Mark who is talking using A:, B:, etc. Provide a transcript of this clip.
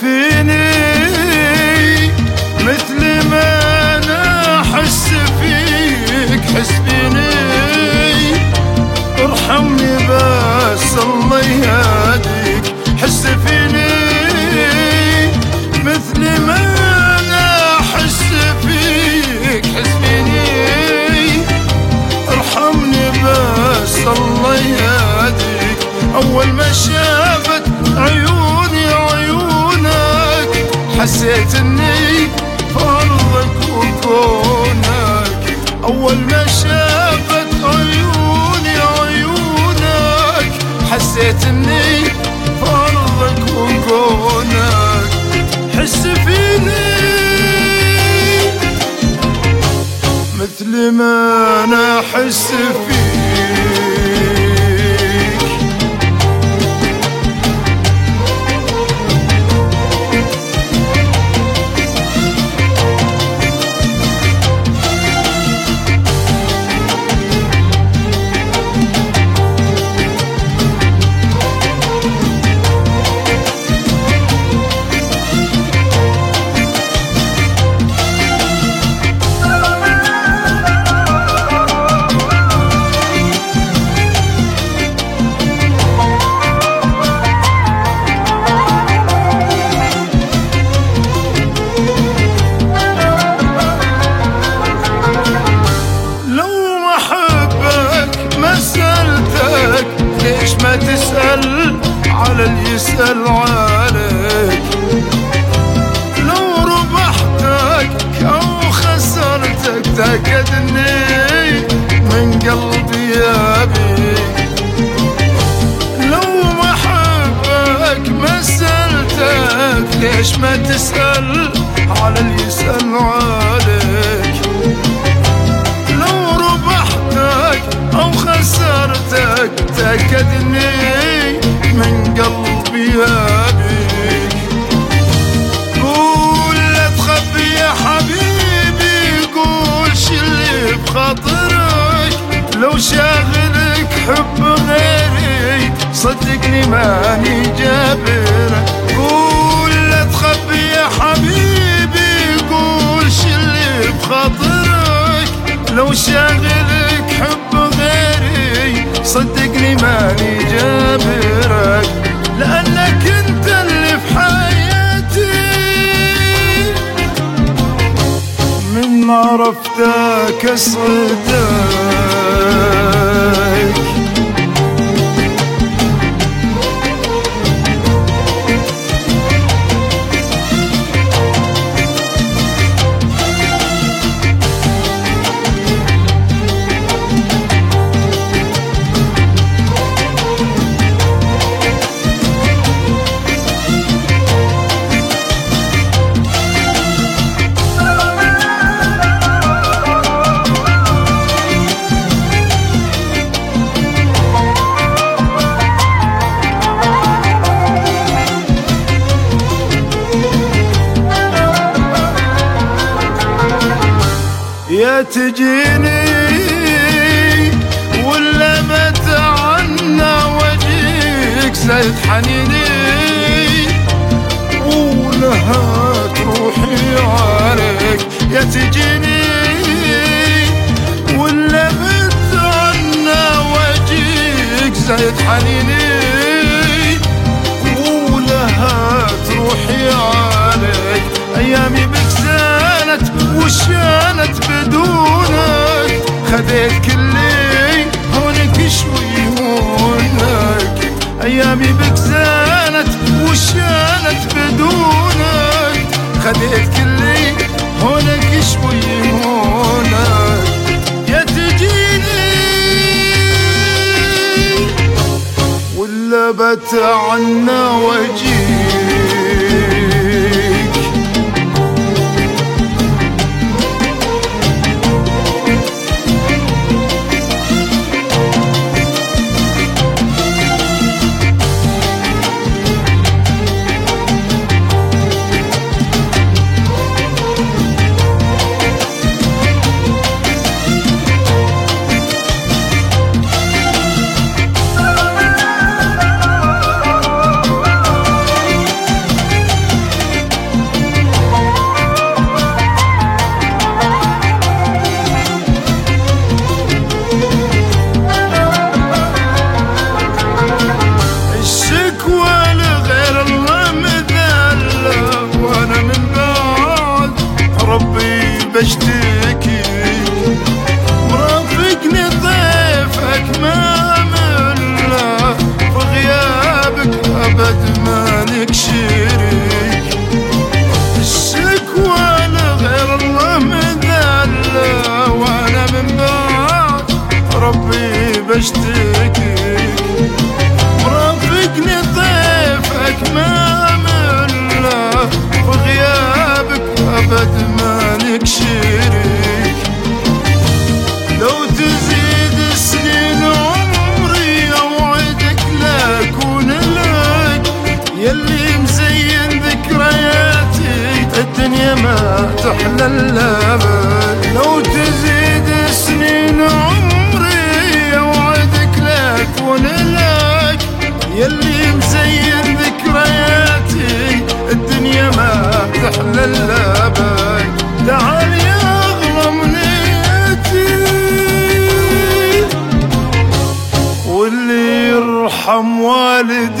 A: فيني مثل ما أنا أحس فيك حس فيني. ارحمني بس الله يهديك حس فيني. مثل ما أنا أحس فيك حس فيني. ارحمني بس الله يهديك. أول ما شافت عيوني حسيت إني فرضك وكونك. أول ما شافت عيوني عيونك. حسيت إني فرضك وكونك. حس فيني. مثل ما أنا أحس فيك خسرتك تأكد اني من قلبي ابيك لو ما احبك ما سألتك ليش ما تسأل على اللي يسأل عليك؟ لو ربحتك أو خسرتك تأكد إني من قلبي لو شاغلك حب غيري صدقني ماني جابر قول لا تخبي يا حبيبي قول شي اللي بخاطرك. لو شاغلك حب غيري صدقني ماني جابرك لأنك أنت اللي في حياتي. من عرفتك اسعدك يا تجيني ولا متعنى وجيك زيد حنيني. ولها تروحي عليك يا تجيني ولا متعنى وجيك زيد حنيني. خذيت كلي هونك شوي هونك أيامي بك زانت وشانت بدونك. خذيت كلي هونك شوي هونك يا تجيني. ولا بتعنى وجيك بشتكي مرافقني ضيفك ما ملا في غيابك أبد مالك شريك. لو تزيد سنين عمري أوعدك لا أكون لك. يلي مزين ذكرياتي الدنيا ما تحلى الا والدي